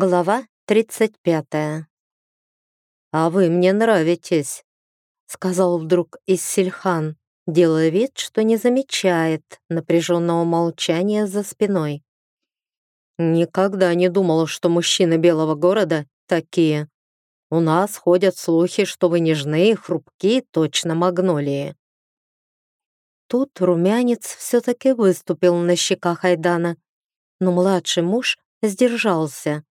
Глава 35. «А вы мне нравитесь», — сказал вдруг Иссельхан, делая вид, что не замечает напряженного молчания за спиной. «Никогда не думал, что мужчины Белого города такие. У нас ходят слухи, что вы нежные, хрупкие, точно магнолии». Тут румянец все-таки выступил на щеках Айдана, но младший муж сдержался.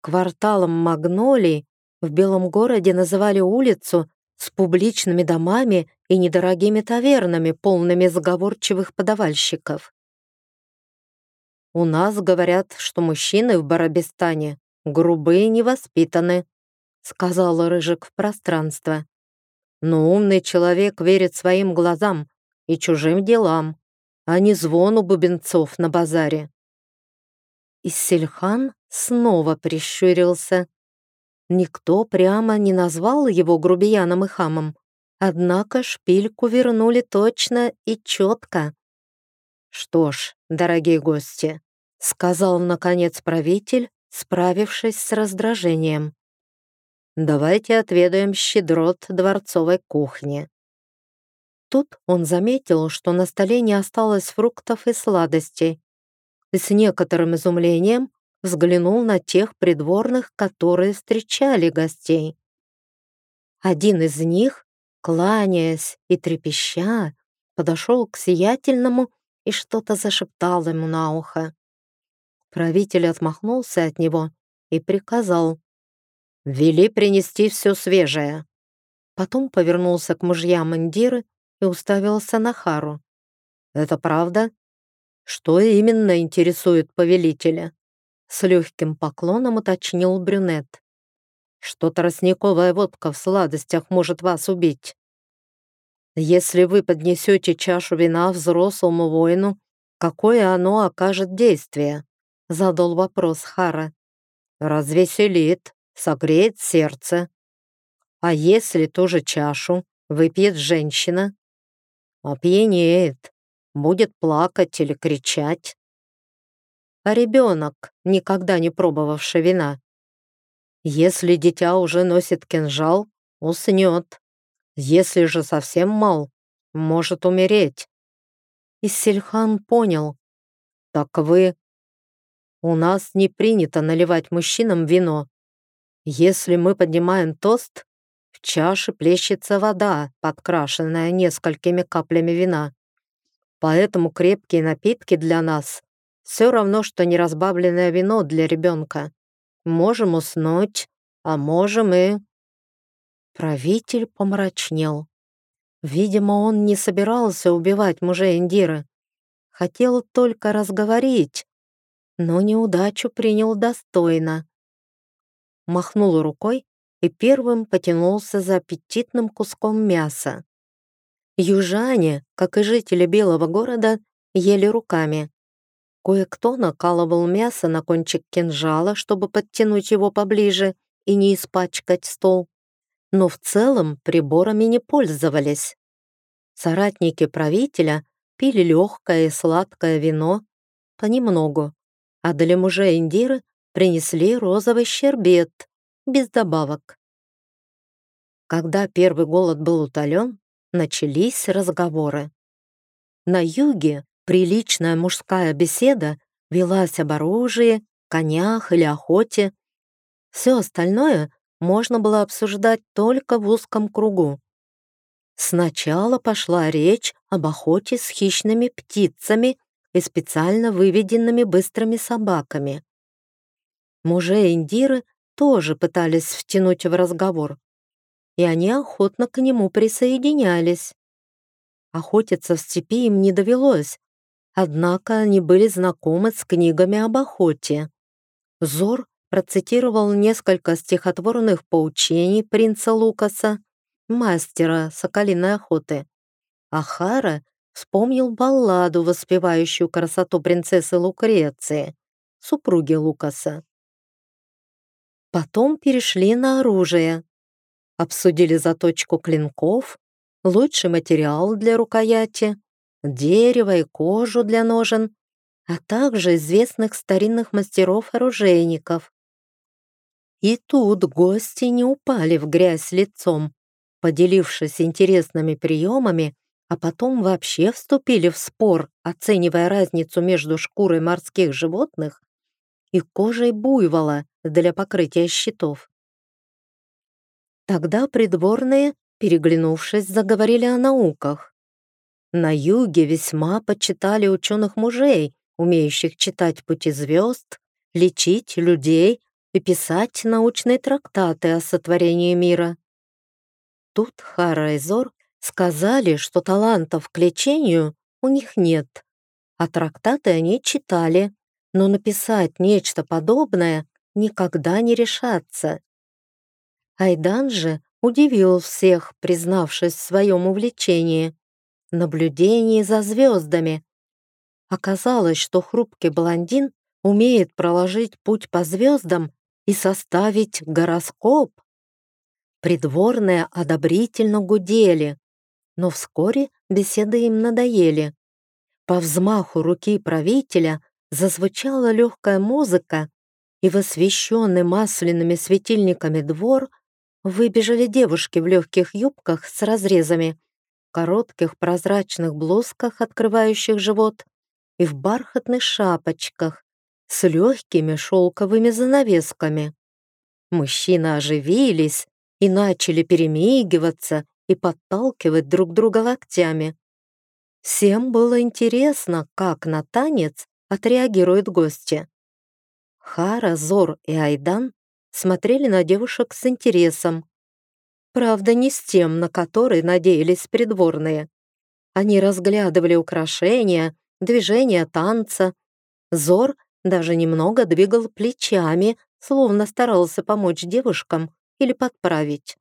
Кварталом Магнолий в Белом городе называли улицу с публичными домами и недорогими тавернами, полными заговорчивых подавальщиков. «У нас говорят, что мужчины в Барабистане грубые и невоспитаны», сказал Рыжик в пространство. «Но умный человек верит своим глазам и чужим делам, а не звону бубенцов на базаре». Иссельхан снова прищурился. Никто прямо не назвал его грубияном и хамом, однако шпильку вернули точно и четко. «Что ж, дорогие гости», — сказал наконец правитель, справившись с раздражением. «Давайте отведаем щедрот дворцовой кухни». Тут он заметил, что на столе не осталось фруктов и сладостей, и с некоторым изумлением взглянул на тех придворных, которые встречали гостей. Один из них, кланяясь и трепеща, подошел к сиятельному и что-то зашептал ему на ухо. Правитель отмахнулся от него и приказал «Вели принести все свежее». Потом повернулся к мужьям Индиры и уставился на Хару. «Это правда?» Что именно интересует повелителя? С легким поклоном уточнил брюнет. Что тростниковая водка в сладостях может вас убить? Если вы поднесете чашу вина взрослому воину, какое оно окажет действие? Задал вопрос Хара. Развеселит, согреет сердце. А если ту же чашу выпьет женщина? Опьянеет, будет плакать или кричать. А ребенок, никогда не пробовавший вина. Если дитя уже носит кинжал, уснет. Если же совсем мал, может умереть. И Сильхан понял. Так вы... У нас не принято наливать мужчинам вино. Если мы поднимаем тост, в чаше плещется вода, подкрашенная несколькими каплями вина. Поэтому крепкие напитки для нас все равно, что неразбавленное вино для ребенка. Можем уснуть, а можем и...» Правитель помрачнел. Видимо, он не собирался убивать мужа Индиры. Хотел только разговорить, но неудачу принял достойно. Махнул рукой и первым потянулся за аппетитным куском мяса. Южане, как и жители Белого города, ели руками. Кое-кто накалывал мясо на кончик кинжала, чтобы подтянуть его поближе и не испачкать стол. Но в целом приборами не пользовались. Соратники правителя пили легкое и сладкое вино понемногу, а для мужа Индиры принесли розовый щербет, без добавок. Когда первый голод был утолен, начались разговоры. На юге приличная мужская беседа велась об оружии, конях или охоте. Все остальное можно было обсуждать только в узком кругу. Сначала пошла речь об охоте с хищными птицами и специально выведенными быстрыми собаками. Мужи Индиры тоже пытались втянуть в разговор и они охотно к нему присоединялись. Охотиться в степи им не довелось, однако они были знакомы с книгами об охоте. Зор процитировал несколько стихотворных поучений принца Лукаса, мастера соколиной охоты. Ахара вспомнил балладу, воспевающую красоту принцессы Лукреции, супруги Лукаса. Потом перешли на оружие, обсудили заточку клинков, лучший материал для рукояти, дерево и кожу для ножен, а также известных старинных мастеров-оружейников, И тут гости не упали в грязь лицом, поделившись интересными приемами, а потом вообще вступили в спор, оценивая разницу между шкурой морских животных и кожей буйвола для покрытия щитов. Тогда придворные, переглянувшись, заговорили о науках. На юге весьма почитали ученых мужей, умеющих читать пути звезд, лечить людей и писать научные трактаты о сотворении мира. Тут Хара и Зор сказали, что талантов к лечению у них нет, а трактаты они читали, но написать нечто подобное никогда не решатся. Айдан же удивил всех, признавшись в своем увлечении наблюдении за звездами. Оказалось, что хрупкий блондин умеет проложить путь по звездам и составить гороскоп. Придворные одобрительно гудели, но вскоре беседы им надоели. По взмаху руки правителя зазвучала легкая музыка, и в освещенный масляными светильниками двор выбежали девушки в легких юбках с разрезами коротких прозрачных блузках, открывающих живот, и в бархатных шапочках с легкими шелковыми занавесками. Мужчины оживились и начали перемигиваться и подталкивать друг друга локтями. Всем было интересно, как на танец отреагируют гости. Хара, Зор и Айдан смотрели на девушек с интересом, Правда, не с тем, на который надеялись придворные. Они разглядывали украшения, движения танца. Зор даже немного двигал плечами, словно старался помочь девушкам или подправить.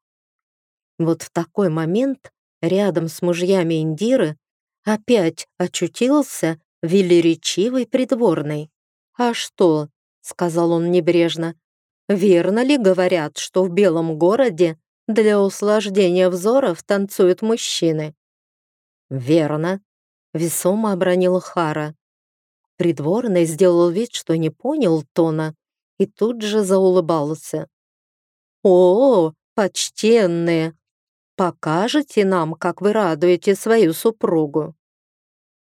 Вот в такой момент рядом с мужьями Индиры опять очутился велеречивый придворный. «А что?» — сказал он небрежно. «Верно ли говорят, что в Белом городе для услаждения взоров танцуют мужчины. Верно, весомо обронил Хара. Придворный сделал вид, что не понял тона, и тут же заулыбался. «О, почтенные! Покажете нам, как вы радуете свою супругу?»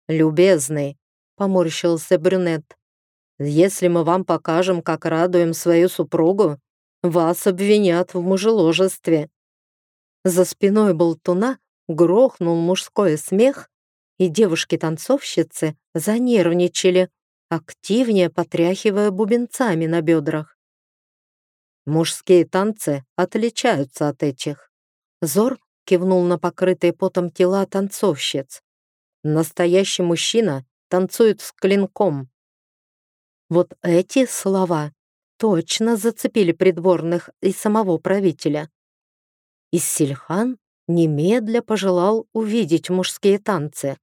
«Любезный», — поморщился брюнет, «если мы вам покажем, как радуем свою супругу, вас обвинят в мужеложестве». За спиной болтуна грохнул мужской смех, и девушки-танцовщицы занервничали, активнее потряхивая бубенцами на бедрах. Мужские танцы отличаются от этих. Зор кивнул на покрытые потом тела танцовщиц. Настоящий мужчина танцует с клинком. Вот эти слова точно зацепили придворных и самого правителя. Иссельхан немедля пожелал увидеть мужские танцы,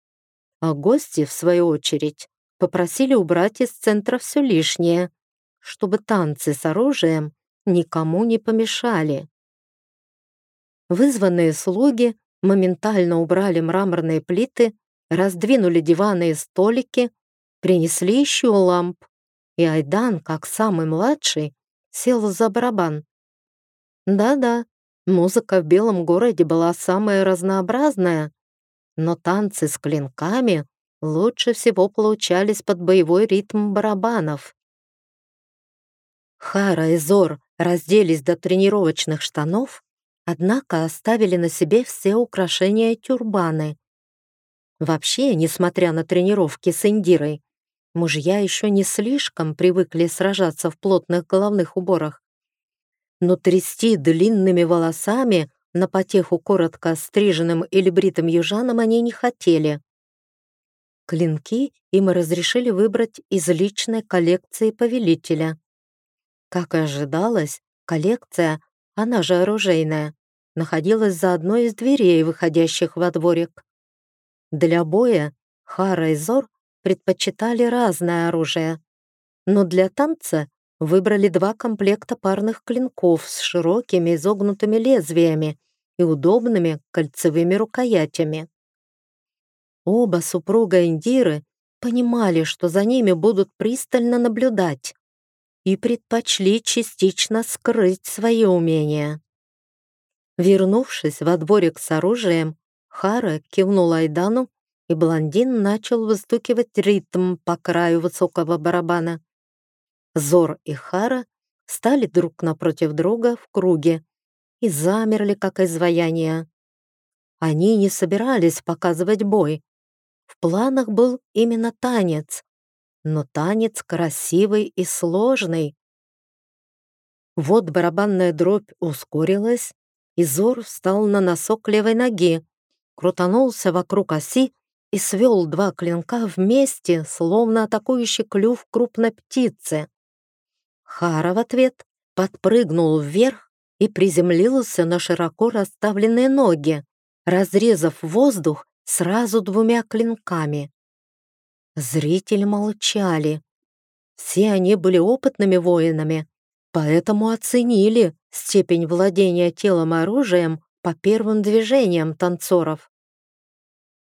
а гости, в свою очередь, попросили убрать из центра все лишнее, чтобы танцы с оружием никому не помешали. Вызванные слуги моментально убрали мраморные плиты, раздвинули диваны и столики, принесли еще ламп, и Айдан, как самый младший, сел за барабан. Да-да, музыка в белом городе была самая разнообразная, но танцы с клинками лучше всего получались под боевой ритм барабанов. Хара и Зор разделись до тренировочных штанов, однако оставили на себе все украшения и тюрбаны. Вообще, несмотря на тренировки с Индирой, Мужья еще не слишком привыкли сражаться в плотных головных уборах. Но трясти длинными волосами на потеху коротко стриженным или бритым южанам они не хотели. Клинки им разрешили выбрать из личной коллекции повелителя. Как и ожидалось, коллекция, она же оружейная, находилась за одной из дверей, выходящих во дворик. Для боя Хара и Зор предпочитали разное оружие, но для танца выбрали два комплекта парных клинков с широкими изогнутыми лезвиями и удобными кольцевыми рукоятями. Оба супруга Индиры понимали, что за ними будут пристально наблюдать, и предпочли частично скрыть свои умения. Вернувшись во дворик с оружием, Хара кивнул Айдану, и блондин начал выстукивать ритм по краю высокого барабана. Зор и Хара стали друг напротив друга в круге и замерли, как изваяния. Они не собирались показывать бой. В планах был именно танец, но танец красивый и сложный. Вот барабанная дробь ускорилась, и Зор встал на носок левой ноги, крутанулся вокруг оси и свел два клинка вместе, словно атакующий клюв крупной птицы. Хара в ответ подпрыгнул вверх и приземлился на широко расставленные ноги, разрезав воздух сразу двумя клинками. Зрители молчали. Все они были опытными воинами, поэтому оценили степень владения телом и оружием по первым движениям танцоров.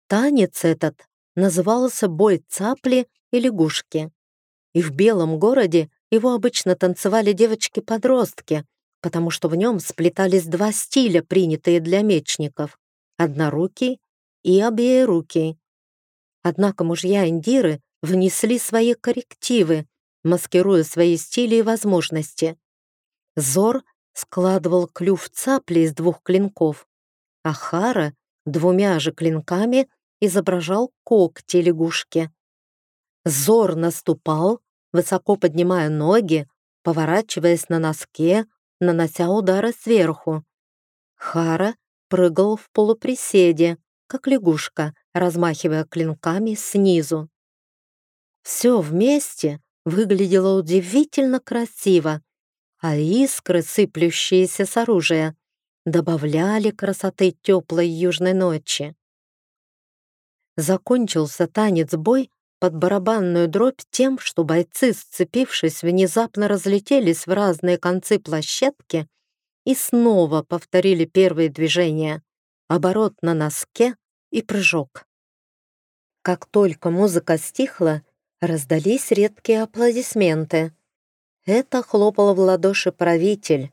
Танец этот назывался «Бой цапли и лягушки». И в Белом городе его обычно танцевали девочки-подростки, потому что в нем сплетались два стиля, принятые для мечников — однорукий и обеерукий. Однако мужья Индиры внесли свои коррективы, маскируя свои стили и возможности. Зор складывал клюв цапли из двух клинков, а Хара двумя же клинками изображал когти лягушки. Зор наступал, высоко поднимая ноги, поворачиваясь на носке, нанося удары сверху. Хара прыгал в полуприседе, как лягушка, размахивая клинками снизу. Все вместе выглядело удивительно красиво, а искры, сыплющиеся с оружия, добавляли красоты теплой южной ночи. Закончился танец-бой под барабанную дробь тем, что бойцы, сцепившись, внезапно разлетелись в разные концы площадки и снова повторили первые движения, оборот на носке и прыжок. Как только музыка стихла, раздались редкие аплодисменты. Это хлопал в ладоши правитель.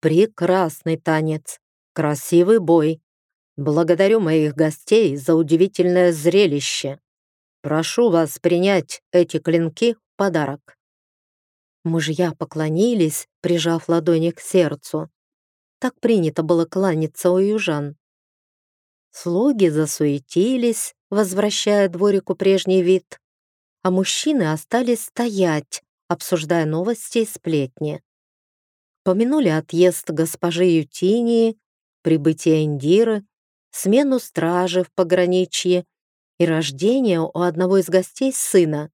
Прекрасный танец, красивый бой. Благодарю моих гостей за удивительное зрелище. Прошу вас принять эти клинки в подарок. Мужья поклонились, прижав ладони к сердцу. Так принято было кланяться у южан. Слуги засуетились, возвращая дворику прежний вид, а мужчины остались стоять, обсуждая новости и сплетни. Помянули отъезд госпожи Ютинии, прибытие Индиры, смену стражи в пограничье и рождение у одного из гостей сына.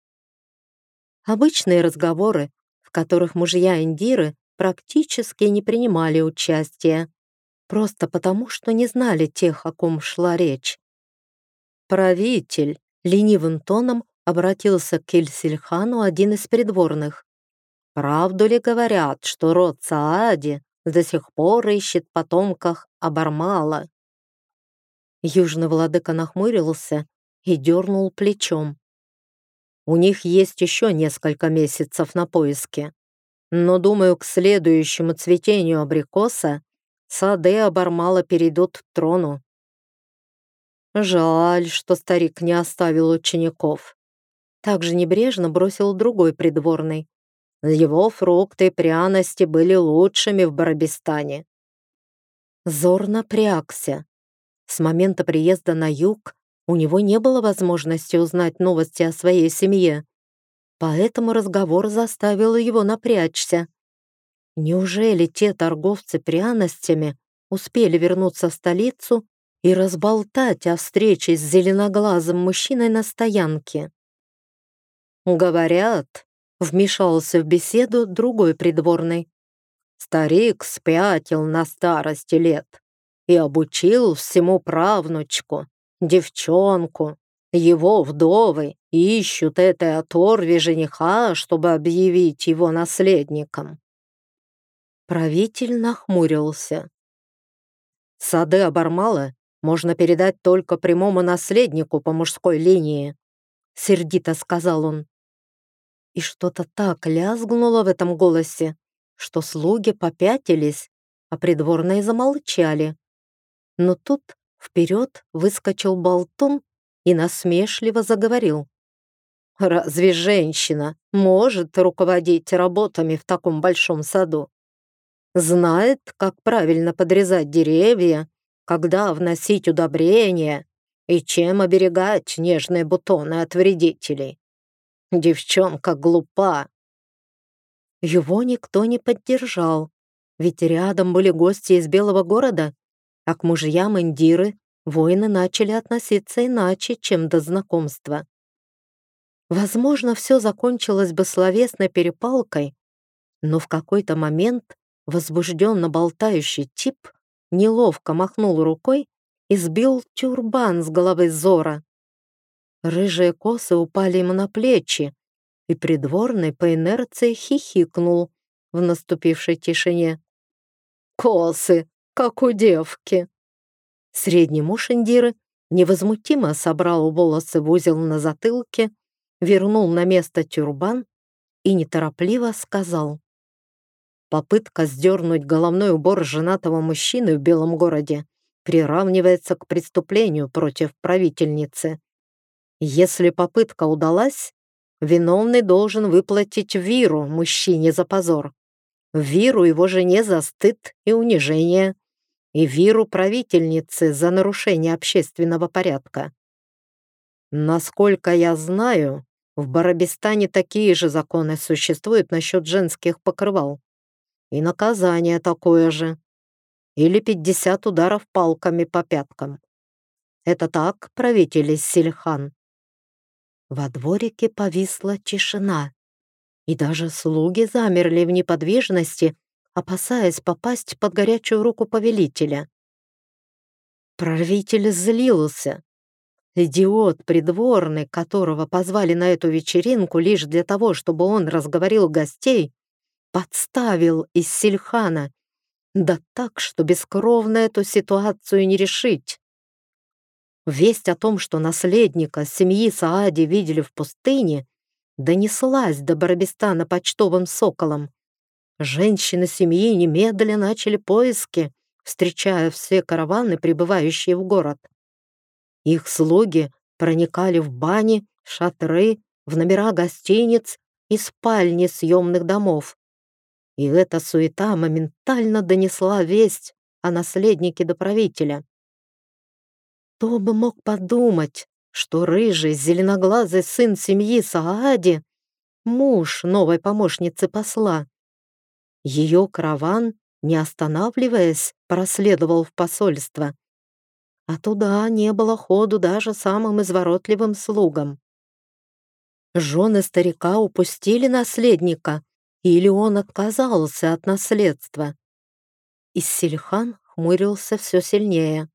Обычные разговоры, в которых мужья Индиры практически не принимали участия просто потому, что не знали тех, о ком шла речь. «Правитель», — ленивым тоном обратился к Кельсильхану один из придворных. «Правду ли говорят, что род Саади до сих пор ищет потомках Абармала?» Южный владыка нахмурился и дернул плечом. «У них есть еще несколько месяцев на поиски, но, думаю, к следующему цветению абрикоса сады Абармала перейдут к трону. Жаль, что старик не оставил учеников. Также небрежно бросил другой придворный. Его фрукты и пряности были лучшими в Барабистане. Зор напрягся. С момента приезда на юг у него не было возможности узнать новости о своей семье, поэтому разговор заставил его напрячься. Неужели те торговцы пряностями успели вернуться в столицу и разболтать о встрече с зеленоглазым мужчиной на стоянке? «Говорят», — вмешался в беседу другой придворный, «старик спятил на старости лет и обучил всему правнучку, девчонку, его вдовы ищут этой оторви жениха, чтобы объявить его наследником. Правитель нахмурился. «Сады Абармала можно передать только прямому наследнику по мужской линии», — сердито сказал он. И что-то так лязгнуло в этом голосе, что слуги попятились, а придворные замолчали. Но тут вперед выскочил болтун и насмешливо заговорил. «Разве женщина может руководить работами в таком большом саду? Знает, как правильно подрезать деревья, когда вносить удобрения и чем оберегать нежные бутоны от вредителей. Девчонка глупа». Его никто не поддержал, ведь рядом были гости из Белого города, а к мужьям Индиры воины начали относиться иначе, чем до знакомства. Возможно, все закончилось бы словесной перепалкой, но в какой-то момент возбужденно болтающий тип неловко махнул рукой и сбил тюрбан с головы Зора. Рыжие косы упали ему на плечи, и придворный по инерции хихикнул в наступившей тишине. «Косы, как у девки!» Средний муж Индиры невозмутимо собрал волосы в узел на затылке, вернул на место тюрбан и неторопливо сказал. Попытка сдернуть головной убор женатого мужчины в белом городе приравнивается к преступлению против правительницы. Если попытка удалась, виновный должен выплатить Виру мужчине за позор. Виру его жене за стыд и унижение и виру правительницы за нарушение общественного порядка. Насколько я знаю, в Барабистане такие же законы существуют насчет женских покрывал. И наказание такое же. Или 50 ударов палками по пяткам. Это так, правитель Сильхан? Во дворике повисла тишина, и даже слуги замерли в неподвижности, опасаясь попасть под горячую руку повелителя. Правитель злился. Идиот придворный, которого позвали на эту вечеринку лишь для того, чтобы он разговорил гостей, подставил из Сильхана, да так, что бескровно эту ситуацию не решить. Весть о том, что наследника семьи Саади видели в пустыне, донеслась до Барабистана почтовым соколом. Женщины семьи немедленно начали поиски, встречая все караваны, прибывающие в город. Их слуги проникали в бани, шатры, в номера гостиниц и спальни съемных домов. И эта суета моментально донесла весть о наследнике до правителя. Кто бы мог подумать, что рыжий, зеленоглазый сын семьи Саади, муж новой помощницы посла, ее караван, не останавливаясь, проследовал в посольство. А туда не было ходу даже самым изворотливым слугам. Жены старика упустили наследника, или он отказался от наследства. Иссельхан хмурился все сильнее.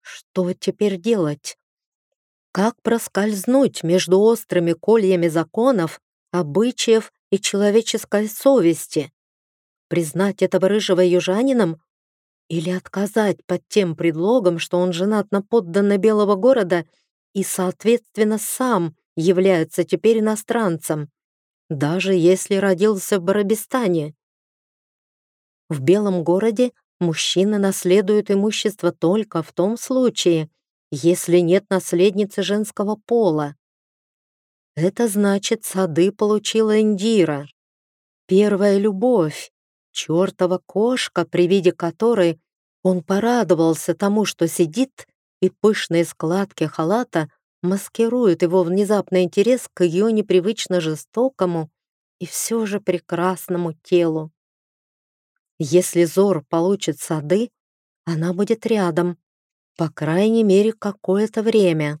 Что теперь делать? Как проскользнуть между острыми кольями законов, обычаев и человеческой совести? Признать этого рыжего южанином или отказать под тем предлогом, что он женат на подданной Белого города и, соответственно, сам является теперь иностранцем, даже если родился в Барабистане. В Белом городе мужчина наследует имущество только в том случае, если нет наследницы женского пола. Это значит, сады получила Индира. Первая любовь, чертова кошка, при виде которой он порадовался тому, что сидит, и пышные складки халата маскируют его внезапный интерес к ее непривычно жестокому и все же прекрасному телу. Если Зор получит сады, она будет рядом, по крайней мере, какое-то время.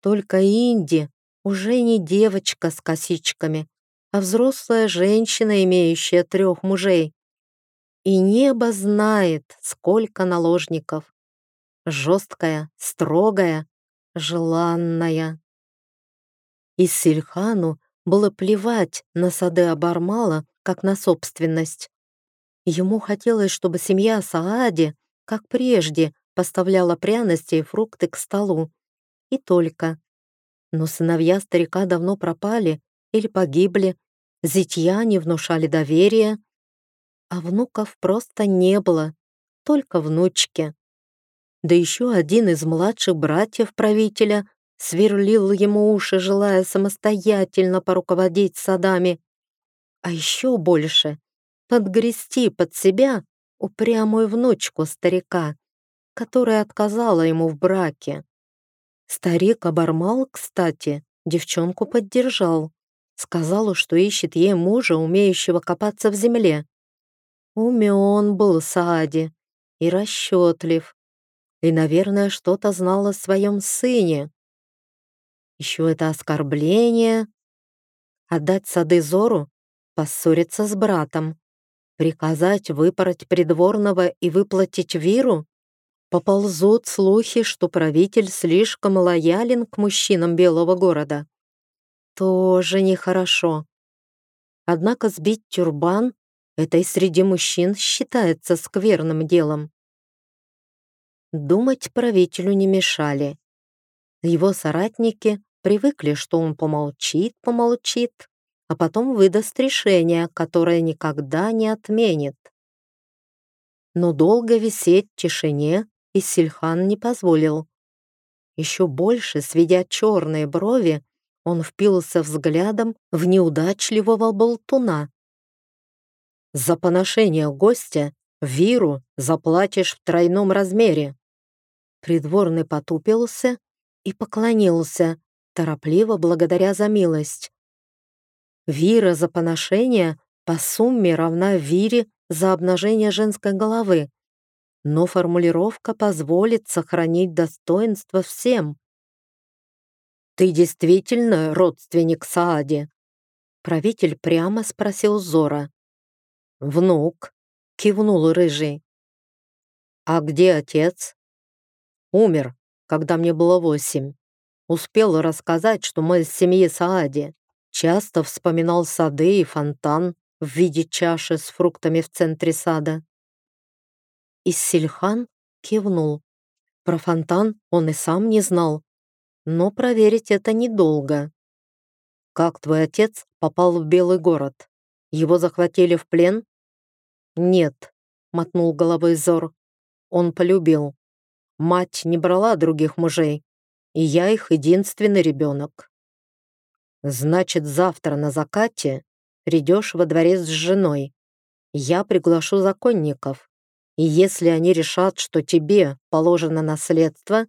Только Инди уже не девочка с косичками, а взрослая женщина, имеющая трех мужей. И небо знает, сколько наложников. Жесткая, строгая, желанная. И Сильхану было плевать на сады Абармала, как на собственность. Ему хотелось, чтобы семья Саади, как прежде, поставляла пряности и фрукты к столу. И только. Но сыновья старика давно пропали, или погибли, зятья не внушали доверия, а внуков просто не было, только внучки. Да еще один из младших братьев правителя сверлил ему уши, желая самостоятельно поруководить садами. А еще больше — подгрести под себя упрямую внучку старика, которая отказала ему в браке. Старик обормал, кстати, девчонку поддержал. Сказал, что ищет ей мужа, умеющего копаться в земле. Умен был Саади и расчетлив. И, наверное, что-то знал о своем сыне. Еще это оскорбление. Отдать сады Зору, поссориться с братом, приказать выпороть придворного и выплатить Виру? Поползут слухи, что правитель слишком лоялен к мужчинам Белого города. Тоже нехорошо. Однако сбить тюрбан — это и среди мужчин считается скверным делом. Думать правителю не мешали. Его соратники привыкли, что он помолчит, помолчит, а потом выдаст решение, которое никогда не отменит. Но долго висеть в тишине Иссельхан не позволил. Еще больше, сведя черные брови, он впился взглядом в неудачливого болтуна. «За поношение гостя Виру заплатишь в тройном размере». Придворный потупился и поклонился, торопливо благодаря за милость. Вира за поношение по сумме равна Вире за обнажение женской головы, но формулировка позволит сохранить достоинство всем. «Ты действительно родственник Саади?» Правитель прямо спросил Зора. «Внук», — кивнул Рыжий. «А где отец?» «Умер, когда мне было восемь. Успел рассказать, что мы из семьи Саади. Часто вспоминал сады и фонтан в виде чаши с фруктами в центре сада. Иссельхан кивнул. Про фонтан он и сам не знал, но проверить это недолго. «Как твой отец попал в Белый город? Его захватили в плен?» «Нет», — мотнул головой Зор. «Он полюбил. Мать не брала других мужей, и я их единственный ребенок. Значит, завтра на закате придешь во дворец с женой. Я приглашу законников, и если они решат, что тебе положено наследство,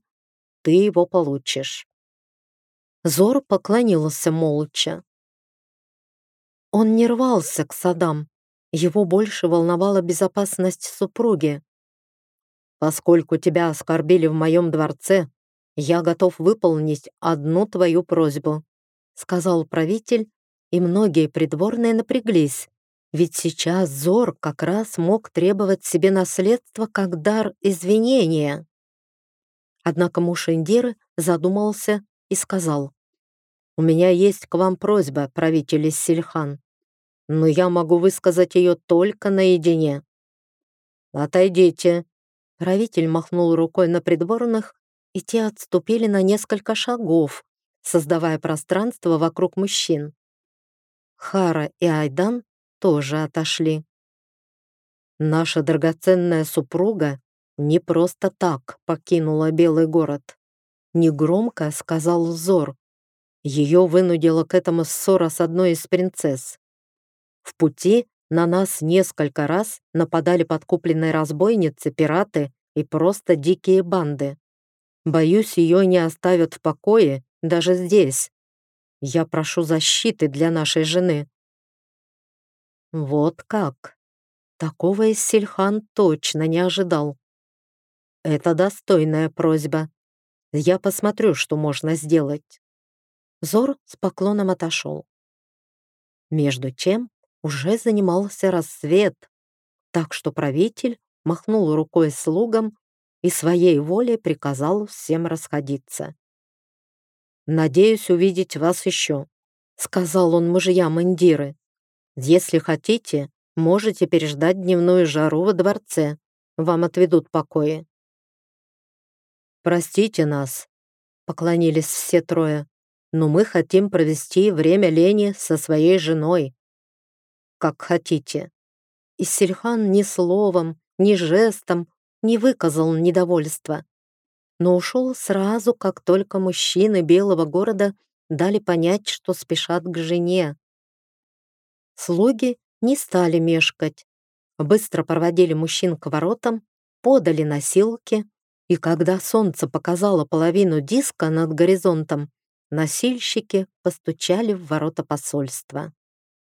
ты его получишь». Зор поклонился молча. Он не рвался к садам, его больше волновала безопасность супруги. «Поскольку тебя оскорбили в моем дворце, «Я готов выполнить одну твою просьбу», сказал правитель, и многие придворные напряглись, ведь сейчас Зор как раз мог требовать себе наследство как дар извинения. Однако муж Индиры задумался и сказал, «У меня есть к вам просьба, правитель Сильхан, но я могу высказать ее только наедине». «Отойдите», — правитель махнул рукой на придворных, и те отступили на несколько шагов, создавая пространство вокруг мужчин. Хара и Айдан тоже отошли. Наша драгоценная супруга не просто так покинула Белый город. Негромко сказал Зор. Ее вынудила к этому ссора с одной из принцесс. В пути на нас несколько раз нападали подкупленные разбойницы, пираты и просто дикие банды. Боюсь, ее не оставят в покое даже здесь. Я прошу защиты для нашей жены». Вот как. Такого Иссельхан точно не ожидал. Это достойная просьба. Я посмотрю, что можно сделать. Зор с поклоном отошел. Между тем уже занимался рассвет, так что правитель махнул рукой слугам и своей волей приказал всем расходиться. «Надеюсь увидеть вас еще», — сказал он мужьям Индиры. «Если хотите, можете переждать дневную жару во дворце. Вам отведут покои». «Простите нас», — поклонились все трое. но мы хотим провести время Лени со своей женой. Как хотите. И Сельхан ни словом, ни жестом не выказал недовольства, но ушел сразу, как только мужчины Белого города дали понять, что спешат к жене. Слуги не стали мешкать, быстро проводили мужчин к воротам, подали носилки, и когда солнце показало половину диска над горизонтом, носильщики постучали в ворота посольства.